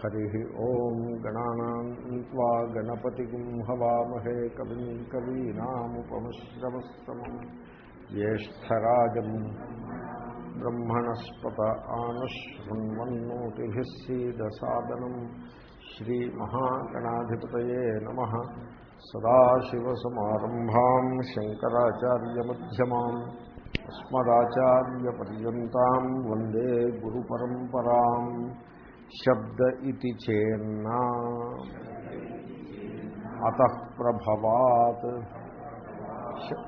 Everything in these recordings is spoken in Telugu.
హరి ఓం గణానా గణపతిం హవామహే కవిం కవీనాముపమశ్రవస్తమం జ్యేష్టరాజం బ్రహ్మణస్పత ఆనశృణ్వన్నోతిభిः సీదసాదనం శ్రీమహాగణాధిపతయే నమ సదాశివసమారంభాం శంకరాచార్యమ్యమాన్ అస్మదాచార్యపర్యంతం వందే గురుపరంపరాం శబ్ద ఇది చేన్నా. అత ప్రభవాత్.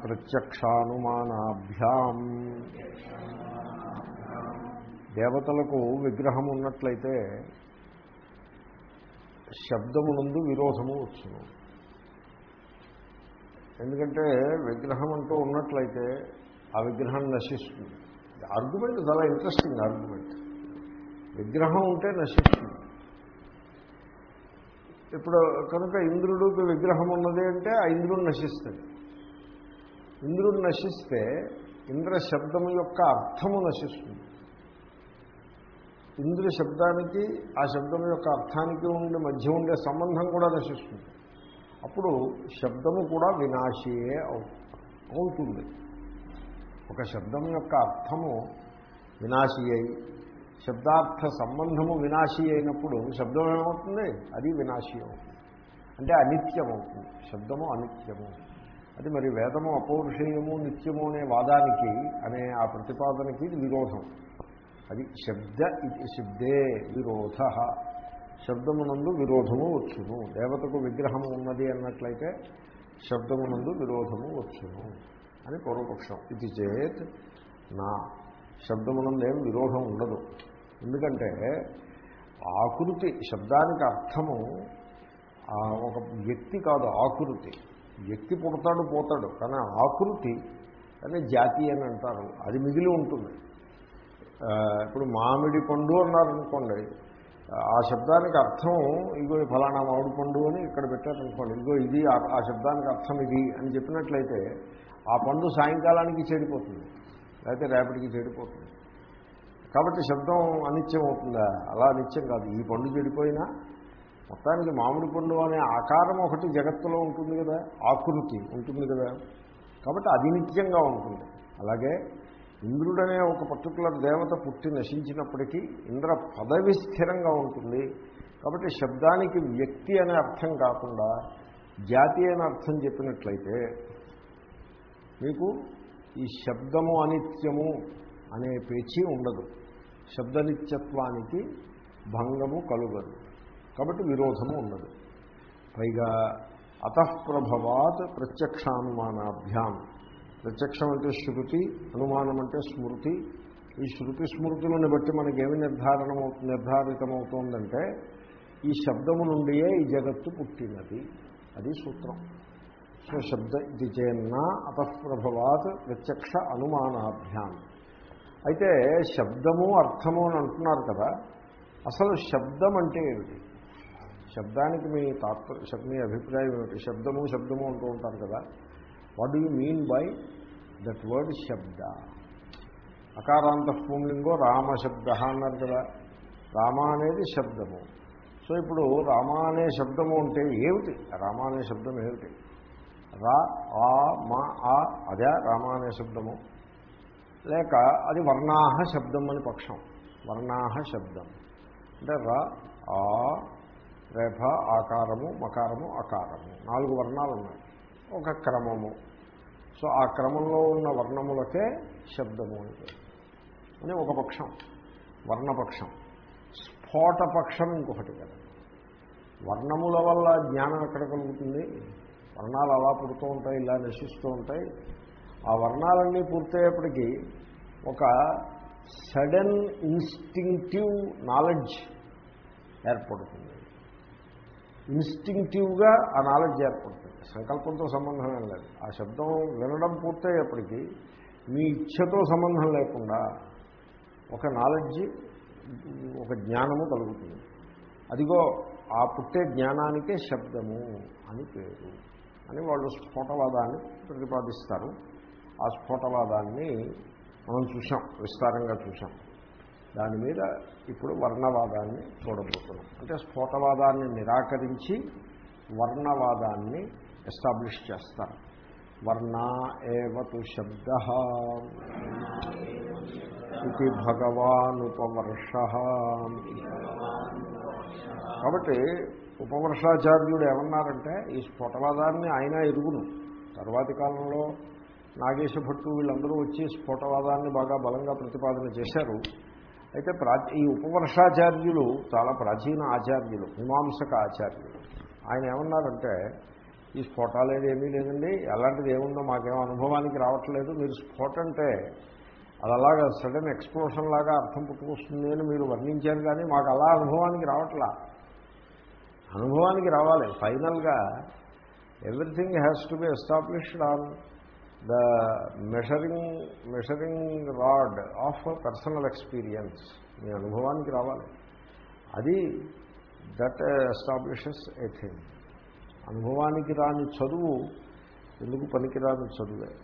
ప్రత్యక్షానుమానాభ్యాం. దేవతలకు విగ్రహం ఉన్నట్లయితే శబ్దమునందు విరోధము వచ్చును. ఎందుకంటే విగ్రహం అంటూ ఉన్నట్లయితే ఆ విగ్రహం నశిస్తుంది. ఆర్గ్యుమెంట్ చాలా ఇంట్రెస్టింగ్ ఆర్గ్యుమెంట్ విగ్రహం ఉంటే నశిస్తుంది. ఇప్పుడు కనుక ఇంద్రుడికి విగ్రహం ఉన్నది అంటే ఆ ఇంద్రుడు నశిస్తుంది ఇంద్రుడు నశిస్తే ఇంద్ర శబ్దం యొక్క అర్థము నశిస్తుంది. ఇంద్ర శబ్దానికి ఆ శబ్దం యొక్క అర్థానికి ఉండే మధ్య ఉండే సంబంధం కూడా నశిస్తుంది. అప్పుడు శబ్దము కూడా వినాశియే అవుతుంది. ఒక శబ్దం యొక్క అర్థము వినాశి అయి శబ్దార్థ సంబంధము వినాశి అయినప్పుడు శబ్దం ఏమవుతుంది? అది వినాశీ అవుతుంది. అంటే అనిత్యం అవుతుంది శబ్దము అనిత్యము. అది మరి వేదము అపౌరుషేయము నిత్యము అనే వాదానికి అనే ఆ ప్రతిపాదనకి ఇది విరోధం. అది శబ్ద ఇది శబ్దే విరోధ. శబ్దమునందు విరోధము వచ్చును. దేవతకు విగ్రహము ఉన్నది అన్నట్లయితే శబ్దమునందు విరోధము వచ్చును అని పూర్వపక్షం. ఇది చేత్ నా. శబ్దమునందు ఏం విరోధం ఉండదు. ఎందుకంటే ఆకృతి శబ్దానికి అర్థము ఒక వ్యక్తి కాదు ఆకృతి. వ్యక్తి పుడతాడు పోతాడు. కానీ ఆకృతి కానీ జాతి అని అంటారు. అది మిగిలి ఉంటుంది. ఇప్పుడు మామిడి పండు అన్నారనుకోండి ఆ శబ్దానికి అర్థం ఇగో ఫలానా మామిడి పండు అని ఇక్కడ పెట్టారనుకోండి ఇగో ఇది ఆ శబ్దానికి అర్థం ఇది అని చెప్పినట్లయితే ఆ పండు సాయంకాలానికి చెడిపోతుంది. లేకపోతే రేపటికి చెడిపోతుంది. కాబట్టి శబ్దం అనిత్యం అవుతుందా? అలా అనిత్యం కాదు. ఈ పండు చెడిపోయినా మొత్తానికి మామిడి పండు అనే ఆకారం ఒకటి జగత్తులో ఉంటుంది కదా ఆకృతి ఉంటుంది కదా. కాబట్టి అది నిత్యంగా ఉంటుంది. అలాగే ఇంద్రుడనే ఒక పర్టికులర్ దేవత పుట్టి నశించినప్పటికీ ఇంద్ర పదవి స్థిరంగా ఉంటుంది. కాబట్టి శబ్దానికి వ్యక్తి అనే అర్థం కాకుండా జాతి అనే అర్థం చెప్పినట్లయితే మీకు ఈ శబ్దము అనిత్యము అనే పేచీ ఉండదు. శబ్దనిత్యత్వానికి భంగము కలుగదు. కాబట్టి విరోధము ఉండదు. పైగా అతఃప్రభవాత్ ప్రత్యక్షానుమానాభ్యాం. ప్రత్యక్షం అంటే శృతి అనుమానం అంటే స్మృతి. ఈ శృతి స్మృతులను బట్టి మనకేమి నిర్ధారణ నిర్ధారితమవుతోందంటే ఈ శబ్దము నుండియే ఈ జగత్తు పుట్టినది. అది సూత్రం. సో శబ్ద ఇది చేన్న అతఃప్రభవాత్ ప్రత్యక్ష అనుమానాభ్యాం. అయితే శబ్దము అర్థము అని అంటున్నారు కదా అసలు శబ్దం అంటే ఏమిటి? శబ్దానికి మీ తాత్పర్య మీ అభిప్రాయం ఏమిటి? శబ్దము శబ్దము అంటూ ఉంటారు కదా what you you mean by that word శబ్ద? అకారాంత పూంలింగో రామశబ్ద అన్నారు కదా రామ అనేది శబ్దము. సో ఇప్పుడు రామ అనే శబ్దము అంటే ఏమిటి? రామ అనే శబ్దం ఏమిటి? రా ఆ మా ఆ అదే రామ అనే శబ్దము. లేక అది వర్ణాహ శబ్దం అని పక్షం. వర్ణాహ శబ్దం. అంటే ర ఆ రేఫ ఆకారము మకారము అకారము. నాలుగు వర్ణాలు ఉన్నాయి. ఒక క్రమము. సో ఆ క్రమంలో ఉన్న వర్ణములకే శబ్దము అంటే అని ఒక పక్షం. వర్ణపక్షం. స్ఫోటపక్షం ఇంకొకటి కదా. వర్ణముల వల్ల జ్ఞానం ఎక్కడ కలుగుతుంది? వర్ణాలు అలా పుడుతూ ఉంటాయి ఇలా నశిస్తూ ఉంటాయి. ఆ వర్ణాలన్నీ పూర్తయ్యేప్పటికీ ఒక సడన్ ఇన్స్టింక్టివ్ నాలెడ్జ్ ఏర్పడుతుంది. ఇన్స్టింక్టివ్గా ఆ నాలెడ్జ్ ఏర్పడుతుంది. సంకల్పంతో సంబంధం లేదు. ఆ శబ్దం వినడం పూర్తయ్యేప్పటికీ మీ ఇచ్ఛతో సంబంధం లేకుండా ఒక నాలెడ్జ్ ఒక జ్ఞానము కలుగుతుంది. అదిగో ఆ పుట్టే జ్ఞానానికే శబ్దము అని పేరు. అని వాళ్ళు స్ఫోటవాదాన్ని ప్రతిపాదిస్తారు. ఆ స్ఫోటవాదాన్ని మనం చూసాం విస్తారంగా చూసాం దాని మీద ఇప్పుడు వర్ణవాదాన్ని చూడబోతున్నాం. అంటే స్ఫోటవాదాన్ని నిరాకరించి వర్ణవాదాన్ని ఎస్టాబ్లిష్ చేస్తారు. వర్ణ ఏవతు శబ్ద ఇది భగవానుపవర్ష. కాబట్టి ఉపవర్షాచార్యుడు ఏమన్నారంటే ఈ స్ఫోటవాదాన్ని ఆయన ఎరుగును. తర్వాతి కాలంలో నాగేశ భట్టు వీళ్ళందరూ వచ్చి స్ఫోటవాదాన్ని బాగా బలంగా ప్రతిపాదన చేశారు. అయితే ప్రా ఈ ఉపవర్షాచార్యులు చాలా ప్రాచీన ఆచార్యులు మీమాంసక ఆచార్యులు. ఆయన ఏమన్నారంటే ఈ స్ఫోటాలేదు ఏమీ లేదండి. అలాంటిది ఏముందో మాకేమో అనుభవానికి రావట్లేదు. మీరు స్ఫోట అంటే అది అలాగా సడన్ ఎక్స్ప్లోషన్ లాగా అర్థం పుట్టుకొస్తుంది అని మీరు వర్ణించారు కానీ మాకు అలా అనుభవానికి రావట్లా. అనుభవానికి రావాలి. ఫైనల్గా everything has to be established on the measuring measuring rod of personal experience. మీ అనుభవానికి రావాలి. అది దట్ ఎస్టాబ్లిషెస్ ఏ థింగ్. అనుభవానికి రాని చదువు ఎందుకు పనికిరాని చదువే?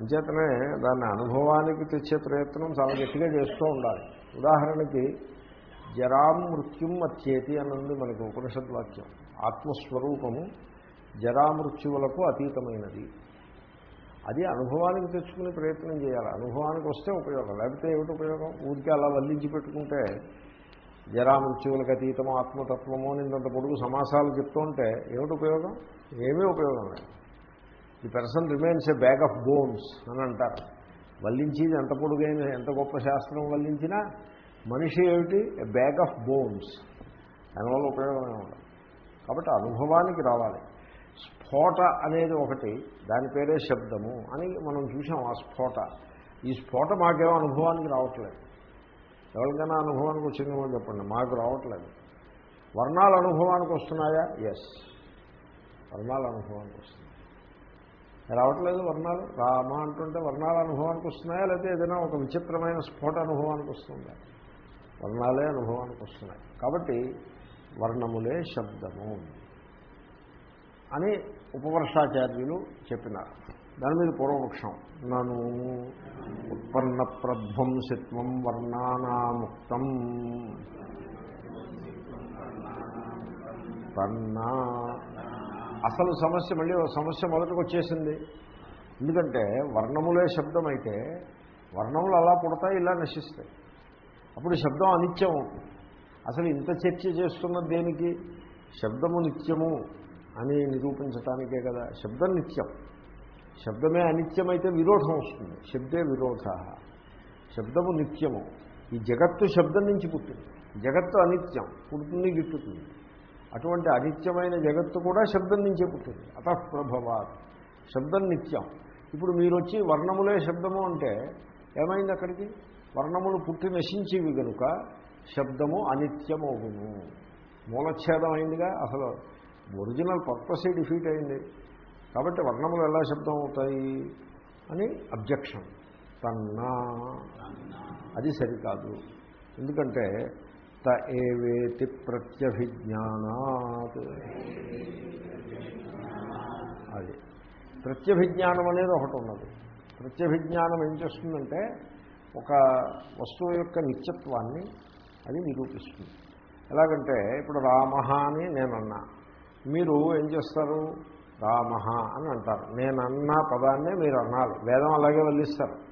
అంచేతనే దాన్ని అనుభవానికి తెచ్చే ప్రయత్నం చాలా గట్టిగా చేస్తూ ఉండాలి. ఉదాహరణకి జరాం మృత్యుం అత్యేతి అన్నది మనకి ఉపనిషద్వాక్యం. ఆత్మస్వరూపము జరామృత్యువులకు అతీతమైనది. అది అనుభవానికి తెచ్చుకునే ప్రయత్నం చేయాలి. అనుభవానికి వస్తే ఉపయోగం. లేకపోతే ఏమిటి ఉపయోగం? ఊరికే అలా వల్లించి పెట్టుకుంటే జరామృత్యువులకు అతీతము ఆత్మతత్వము అని ఇంత పొడుగు సమాసాలు చెప్తుంటే ఏమిటి ఉపయోగం? ఏమీ ఉపయోగం లేదు. The person remains a bag of bones అని అంటారు. వల్లించేది ఎంత పొడుగైన ఎంత గొప్ప శాస్త్రం వల్లించినా మనిషి ఏమిటి? ఏ బ్యాగ్ ఆఫ్ బోన్స్ దానివల్ల ఉపయోగమే ఉండదు. కాబట్టి అనుభవానికి రావాలి. స్ఫోట అనేది ఒకటి దాని పేరే శబ్దము అని మనం చూసాం ఆ స్ఫోట. ఈ స్ఫోట మాకేమో అనుభవానికి రావట్లేదు. ఎవరికైనా అనుభవానికి వచ్చిందేమో చెప్పండి మాకు రావట్లేదు. వర్ణాల అనుభవానికి వస్తున్నాయా? ఎస్ వర్ణాల అనుభవానికి వస్తున్నాయి. రావట్లేదు వర్ణాలు? రామ అంటుంటే వర్ణాల అనుభవానికి వస్తున్నాయా? లేకపోతే ఏదైనా ఒక విచిత్రమైన స్ఫోట అనుభవానికి వస్తుందా? వర్ణాలే అనుభవానికి వస్తున్నాయి. కాబట్టి వర్ణములే శబ్దము అని ఉపవర్షాచార్యులు చెప్పినారు. దాని మీద పూర్వపక్షం. నను ఉత్పన్న ప్రధ్వంసిత్వం వర్ణానాముక్తం. తన్నా అసలు సమస్య మళ్ళీ సమస్య మొదటికి వచ్చేసింది ఎందుకంటే వర్ణములే శబ్దం అయితే వర్ణములు అలా పుడతాయి ఇలా నశిస్తాయి. అప్పుడు శబ్దం అనిత్యం అవుతుంది అసలు ఇంత చర్చ చేస్తున్నది దేనికి? శబ్దము నిత్యము. అని నిరూపించటానికే కదా. శబ్దం నిత్యం శబ్దమే అనిత్యమైతే విరోధం వస్తుంది. శబ్దే విరోధ. శబ్దము నిత్యము. ఈ జగత్తు శబ్దం నుంచి పుట్టింది. జగత్తు అనిత్యం. పుడుతుంది గిట్టుతుంది. అటువంటి అనిత్యమైన జగత్తు కూడా శబ్దం నుంచే పుట్టింది. అతఃప్రభవాత్. శబ్దం నిత్యం. ఇప్పుడు మీరు వచ్చి వర్ణములే శబ్దము అంటే ఏమైంది అక్కడికి? వర్ణములు పుట్టి నశించేవి కనుక శబ్దము అనిత్యమవును. మూలఛేదం అయిందిగా? అసలు ఒరిజినల్ పర్పసే డిఫీట్ అయింది. కాబట్టి వర్ణములు ఎలా శబ్దం అవుతాయి అని అబ్జెక్షన్. తన్నా. అది సరికాదు. ఎందుకంటే త ఏవేతి ప్రత్యభిజ్ఞానాత్. అది. ప్రత్యభిజ్ఞానం అనేది ఒకటి ఉన్నది. ప్రత్యభిజ్ఞానం ఏం చేస్తుందంటే ఒక వస్తువు యొక్క నిత్యత్వాన్ని అది నిరూపిస్తుంది. ఎలాగంటే ఇప్పుడు రామ అని నేనన్నా. మీరు ఏం చేస్తారు? రామ అని అంటారు. నేనన్న పదాన్నే మీరు అనాలి వేదం అలాగే వెళ్ళిస్తారు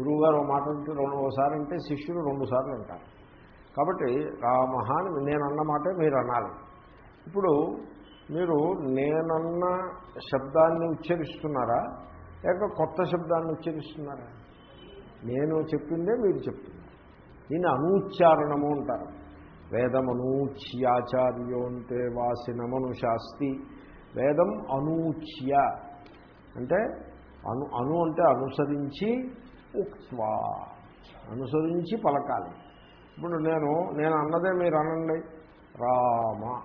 గురువుగారు ఒక మాట అంటే రెండు ఒకసారి అంటే శిష్యుడు రెండుసార్లు అంటారు. కాబట్టి రామ అని నేనన్న మాటే మీరు అనాలి ఇప్పుడు మీరు నేనన్న శబ్దాన్ని ఉచ్చరిస్తున్నారా? లేక కొత్త శబ్దాన్ని ఉచ్చరిస్తున్నారా? నేను చెప్పిందే మీరు చెప్తున్నారు. దీన్ని అనూచ్చారణము అంటారు. వేదమనూచ్యాచార్యోంతే వాసినమను శాస్తి వేదం అనూచ్య. అంటే అను అను అంటే అనుసరించి ఉక్వా అనుసరించి పలకాలి. ఇప్పుడు నేను నేను అన్నదే మీరు అనండి. రామ.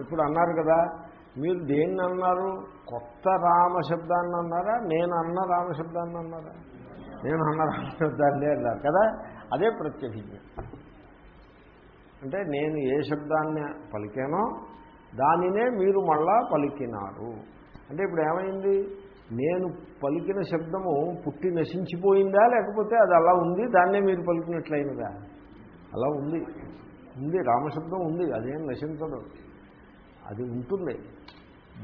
ఇప్పుడు అన్నారు కదా మీరు దేన్ని అన్నారు? కొత్త రామ శబ్దాన్ని అన్నారా? నేను అన్న రామశబ్దాన్ని అన్నారా? నేను అన్న రామశబ్దాన్ని అన్నారు కదా అదే ప్రత్యభిజ్ఞ. అంటే నేను ఏ శబ్దాన్ని పలికానో దానినే మీరు మళ్ళా పలికినారు. అంటే ఇప్పుడు ఏమైంది? నేను పలికిన శబ్దము పుట్టి నశించిపోయిందా? లేకపోతే అది అలా ఉంది దాన్నే మీరు పలికినట్లయినదా? అలా ఉంది. ఉంది రామశబ్దం ఉంది అదేం నశించదు. అది ఉంటుంది.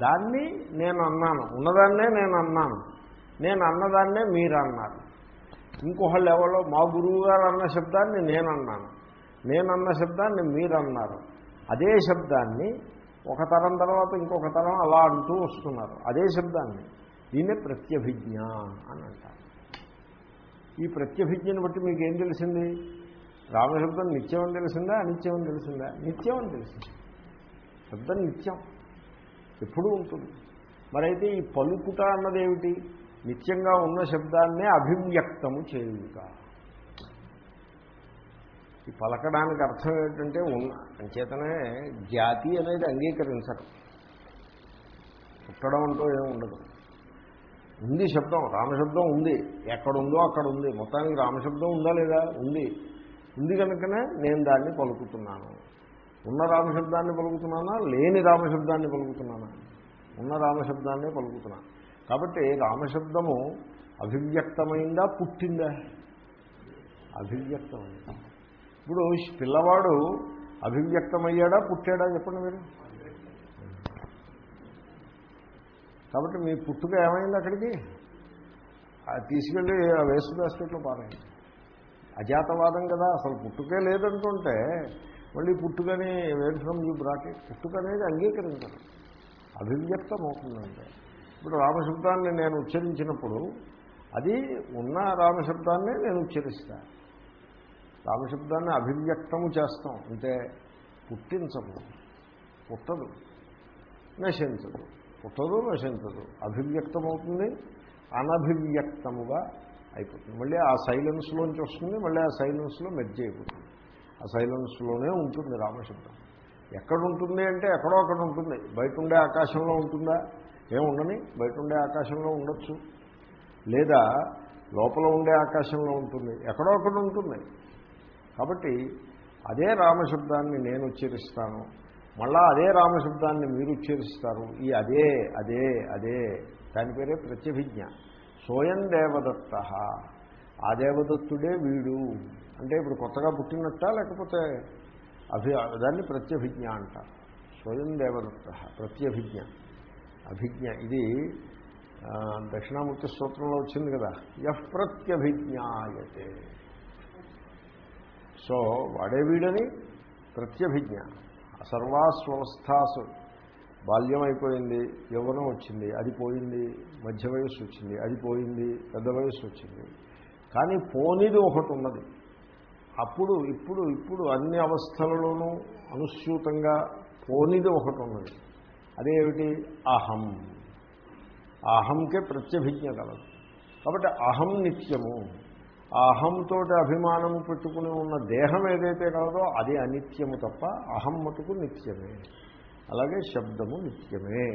దాన్ని నేను అన్నాను. ఉన్నదాన్నే నేను అన్నాను. నేను అన్నదాన్నే మీరు అన్నారు. ఇంకొకళ్ళు ఎవరో మా గురువు గారు అన్న శబ్దాన్ని నేను అన్నాను. నేను అన్న శబ్దాన్ని మీరన్నారు. అదే శబ్దాన్ని ఒక తరం తర్వాత ఇంకొక తరం అలా అంటూ వస్తున్నారు. అదే శబ్దాన్ని. దీన్నే ప్రత్యభిజ్ఞ అని అంటారు. ఈ ప్రత్యభిజ్ఞను బట్టి మీకు ఏం తెలిసింది? రామశబ్దం నిత్యం అని తెలిసిందా? అనిత్యం అని తెలిసిందా? నిత్యం అని తెలిసింది. శబ్దం నిత్యం. ఎప్పుడూ ఉంటుంది. మరైతే ఈ పలుకుట అన్నదేమిటి? నిత్యంగా ఉన్న శబ్దాన్నే అభివ్యక్తము చేయుట. ఈ పలకడానికి అర్థం ఏంటంటే ఉన్న అంచేతనే జాతి అనేది అంగీకరించడం. పుట్టడం అంటూ ఏమి ఉండదు. ఉంది శబ్దం రామశబ్దం ఉంది. ఎక్కడుందో అక్కడ ఉంది మొత్తానికి రామశబ్దం ఉందా లేదా? ఉంది. ఉంది కనుకనే నేను దాన్ని పలుకుతున్నాను. ఉన్న రామశబ్దాన్ని పలుకుతున్నానా? లేని రామశబ్దాన్ని పలుకుతున్నానా? ఉన్న రామశబ్దాన్నే పలుకుతున్నాను కాబట్టి రామశబ్దము అభివ్యక్తమైందా పుట్టిందా? అభివ్యక్తమైందా. ఇప్పుడు పిల్లవాడు అభివ్యక్తమయ్యాడా పుట్టాడా చెప్పండి మీరు? కాబట్టి మీ పుట్టుక ఏమైంది అక్కడికి? అది తీసుకెళ్ళి ఆ వేస్ట్ బాస్కెట్లో పారాయండి. అజాతవాదం కదా అసలు పుట్టుకే లేదంటుంటే మళ్ళీ పుట్టుకని వేరు ఫ్రమ్ యూ బ్రాట్ పుట్టుక అనేది అంగీకరించడం అభివ్యక్తం అవుతుందంటే ఇప్పుడు రామశబ్దాన్ని నేను ఉచ్చరించినప్పుడు అది ఉన్న రామశబ్దాన్నే నేను ఉచ్చరిస్తాను రామశబ్దాన్ని అభివ్యక్తము చేస్తాం. అంటే పుట్టించము పుట్టదు. నశించదు. పుట్టదు నశించదు. అభివ్యక్తమవుతుంది అనభివ్యక్తముగా అయిపోతుంది. మళ్ళీ ఆ సైలెన్స్లోంచి వస్తుంది మళ్ళీ ఆ సైలెన్స్లో మెర్జ్ అయిపోతుంది. ఆ సైలెన్స్లోనే ఉంటుంది రామశబ్దం. ఎక్కడ ఉంటుంది అంటే ఎక్కడో అక్కడ ఉంటుంది. బయట ఉండే ఆకాశంలో ఉంటుందా? ఏముండని బయట ఉండే ఆకాశంలో ఉండొచ్చు. లేదా లోపల ఉండే ఆకాశంలో ఉంటుంది. ఎక్కడో అక్కడ ఉంటుంది. కాబట్టి అదే రామశబ్దాన్ని నేను ఉచ్చరిస్తాను. మళ్ళా అదే రామశబ్దాన్ని మీరు ఉచ్చరిస్తారు. ఈ అదే అదే అదే. దాని పేరే ప్రత్యభిజ్ఞ. సోయం దేవదత్త. ఆ దేవదత్తుడే వీడు. అంటే ఇప్పుడు కొత్తగా పుట్టినట్ట లేకపోతే అభి దాన్ని ప్రత్యభిజ్ఞ అంటారు స్వయం దేవదత్త. ప్రత్యభిజ్ఞ. అభిజ్ఞ. ఇది దక్షిణామూర్తి స్తోత్రంలో వచ్చింది కదా. యహ్ ప్రత్యభిజ్ఞాయతే. సో వాడే వీడని? ప్రత్యభిజ్ఞ. సర్వాస్వస్థాసు బాల్యం అయిపోయింది యవ్వనం వచ్చింది అది పోయింది మధ్య వయస్సు వచ్చింది అది పోయింది పెద్ద వయస్సు వచ్చింది. కానీ పోనిది ఒకటి ఉన్నది. అప్పుడు ఇప్పుడు ఇప్పుడు అన్ని అవస్థలలోనూ అనుస్యూతంగా పోనిది ఒకటి ఉన్నది. అదేమిటి? అహం. అహంకే ప్రత్యభిజ్ఞ కలదు. కాబట్టి అహం నిత్యము. ఆ అహంతో అభిమానము పెట్టుకుని ఉన్న దేహం ఏదైతే కలదో అది అనిత్యము తప్ప అహం మటుకు నిత్యమే. అలాగే శబ్దము నిత్యమే.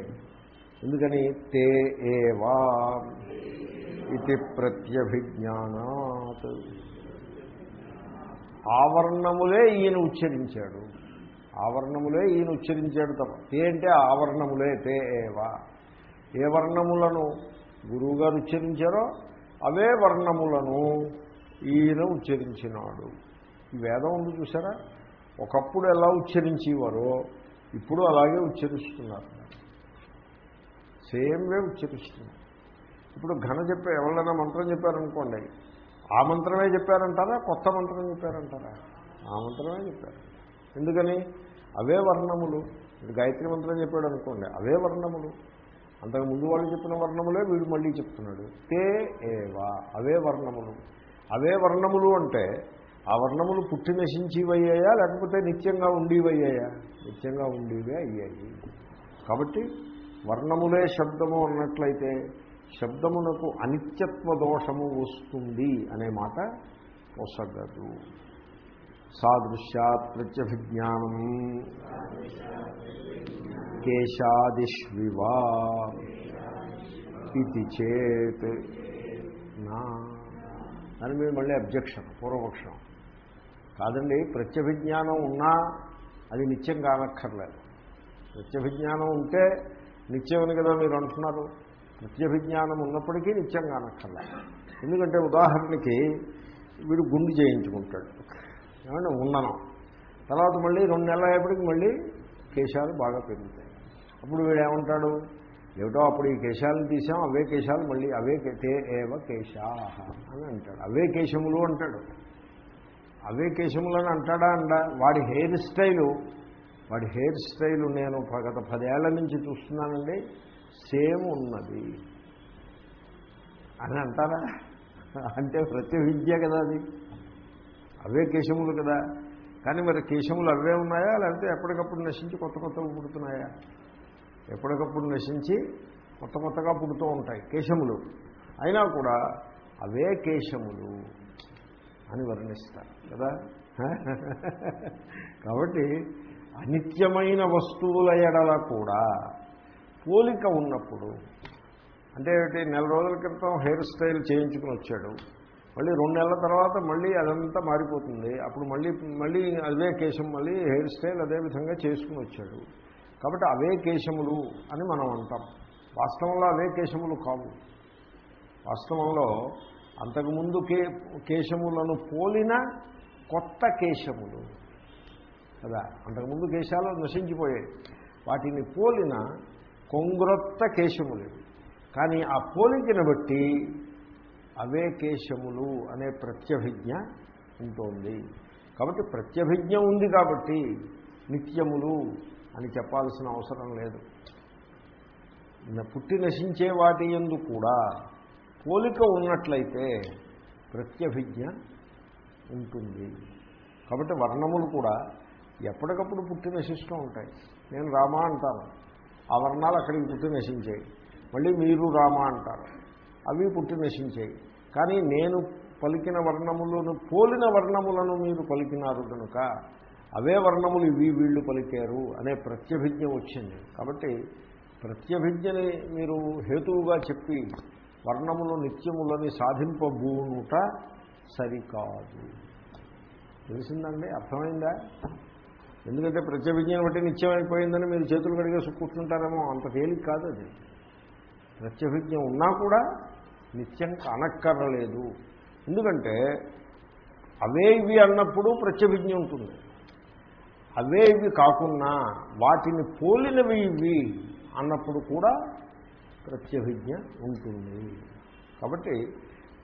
ఎందుకని? తే ఏవా ఇది ప్రత్యభిజ్ఞానాత్. ఆవరణములే ఈయన ఉచ్చరించాడు. ఆవరణములే ఈయన ఉచ్చరించాడు తప్ప. తే అంటే ఆవరణములే తే ఏవా. ఏ వర్ణములను గురువుగారు ఉచ్చరించారో అవే వర్ణములను ఈయన ఉచ్చరించినాడు. ఈ వేదం ఉంది చూసారా ఒకప్పుడు ఎలా ఉచ్చరించేవారో ఇప్పుడు అలాగే ఉచ్చరిస్తున్నారు. Same way ఉచ్చరిస్తున్నారు. ఇప్పుడు ఘన చెప్పే ఎవరైనా మంత్రం చెప్పారనుకోండి ఆ మంత్రమే చెప్పారంటారా? కొత్త మంత్రం చెప్పారంటారా? ఆ మంత్రమే చెప్పారు. ఎందుకని? అవే వర్ణములు. ఇప్పుడు గాయత్రి మంత్రం చెప్పాడు అనుకోండి అవే వర్ణములు. అంతకు ముందు వాళ్ళు చెప్పిన వర్ణములే వీడు మళ్ళీ చెప్తున్నాడు. తే ఏవా అవే వర్ణములు. అవే వర్ణములు అంటే ఆ వర్ణములు పుట్టి నశించివయ్యాయా? లేకపోతే నిత్యంగా ఉండేవయ్యాయా? నిత్యంగా ఉండేవే అయ్యాయి. కాబట్టి వర్ణములే శబ్దము అన్నట్లయితే శబ్దమునకు అనిత్యత్వ దోషము వస్తుంది అనే మాట పొసగదు సాదృశ్యాత్ ప్రత్యభిజ్ఞానం. కేశాదిష్వివా. ఇది చేత్ నా దాని మీద మళ్ళీ అబ్జెక్షన్ పూర్వపక్షం. కాదండి ప్రత్యభిజ్ఞానం ఉన్నా అది నిత్యం కానక్కర్లేదు. ప్రత్యభిజ్ఞానం ఉంటే నిత్యమని కదా మీరు అంటున్నారు. ప్రత్యభిజ్ఞానం ఉన్నప్పటికీ నిత్యం కానక్కర్లేదు. ఎందుకంటే ఉదాహరణకి వీడు గుండు చేయించుకుంటాడు. ఏమంటే ఉండనం తర్వాత మళ్ళీ రెండు నెలలు అయ్యేప్పటికి మళ్ళీ కేశాలు బాగా పెరుగుతాయి. అప్పుడు వీడు ఏమంటాడు? ఏమిటో అప్పుడు ఈ కేశాలను తీసాం అవే కేశాలు మళ్ళీ అవే కే- తే ఏవ కేశాహ అని అంటాడు. అవే కేశములు అంటాడు. అవే కేశములని అంటాడా అండ? వాడి హెయిర్ స్టైలు వాడి హెయిర్ స్టైలు నేను గత పదేళ్ళ నుంచి చూస్తున్నానండి సేమ్ ఉన్నది. అని అంటారా? అంటే ప్రతి విద్య కదా అది. అవే కేశములు కదా. కానీ మరి కేశములు అవే ఉన్నాయా? లేకపోతే ఎప్పటికప్పుడు నశించి కొత్త కొత్తగా పుడుతున్నాయా? ఎప్పటికప్పుడు నశించి కొత్త కొత్తగా పుడుతూ ఉంటాయి కేశములు. అయినా కూడా అవే కేశములు అని వర్ణిస్తారు కదా? కాబట్టి అనిత్యమైన వస్తువుల ఎడల కూడా పోలిక ఉన్నప్పుడు అంటే నెల రోజుల క్రితం హెయిర్ స్టైల్ చేయించుకుని వచ్చాడు. మళ్ళీ రెండు నెలల తర్వాత మళ్ళీ అదంతా మారిపోతుంది. అప్పుడు మళ్ళీ మళ్ళీ అదే కేశం మళ్ళీ హెయిర్ స్టైల్ అదే విధంగా చేసుకుని వచ్చాడు. కాబట్టి అవే కేశములు అని మనం అంటాం. వాస్తవంలో అవే కేశములు కావు. వాస్తవంలో అంతకుముందు కే కేశములను పోలిన కొత్త కేశములు. కదా అంతకుముందు కేశాలు నశించిపోయాయి. వాటిని పోలిన కొంగ్రొత్త కేశములు. కానీ ఆ పోలికను బట్టి అవే కేశములు అనే ప్రత్యభిజ్ఞ ఉంటుంది. కాబట్టి ప్రత్యభిజ్ఞ ఉంది కాబట్టి నిత్యములు అని చెప్పాల్సిన అవసరం లేదు. పుట్టి నశించే వాటి ఎందు కూడా పోలిక ఉన్నట్లయితే ప్రత్యభిజ్ఞ ఉంటుంది. కాబట్టి వర్ణములు కూడా ఎప్పటికప్పుడు పుట్టి నశిస్తూ ఉంటాయి. నేను రామా అంటాను. ఆ వర్ణాలు అక్కడికి పుట్టి నశించాయి. మళ్ళీ మీరు రామా అంటారు. అవి పుట్టి నశించాయి. కానీ నేను పలికిన వర్ణములను పోలిన వర్ణములను మీరు పలికినారు కనుక అవే వర్ణములు ఇవి వీళ్ళు పలికారు అనే ప్రత్యభిజ్ఞ వచ్చింది. కాబట్టి ప్రత్యభిజ్ఞని మీరు హేతువుగా చెప్పి వర్ణములు నిత్యములని సాధింపబూనుట సరికాదు. తెలిసిందండి? అర్థమైందా? ఎందుకంటే ప్రత్యభిజ్ఞను బట్టి నిత్యమైపోయిందని మీరు చేతులు కడిగేసి కూర్చుంటారేమో అంత తేలిక కాదు అది. ప్రత్యభిజ్ఞ ఉన్నా కూడా నిత్యం కానక్కర్లేదు ఎందుకంటే అవే ఇవి అన్నప్పుడు ప్రత్యభిజ్ఞ ఉంటుంది. అవే ఇవి కాకున్నా వాటిని పోలినవి ఇవి అన్నప్పుడు కూడా ప్రత్యభిజ్ఞ ఉంటుంది. కాబట్టి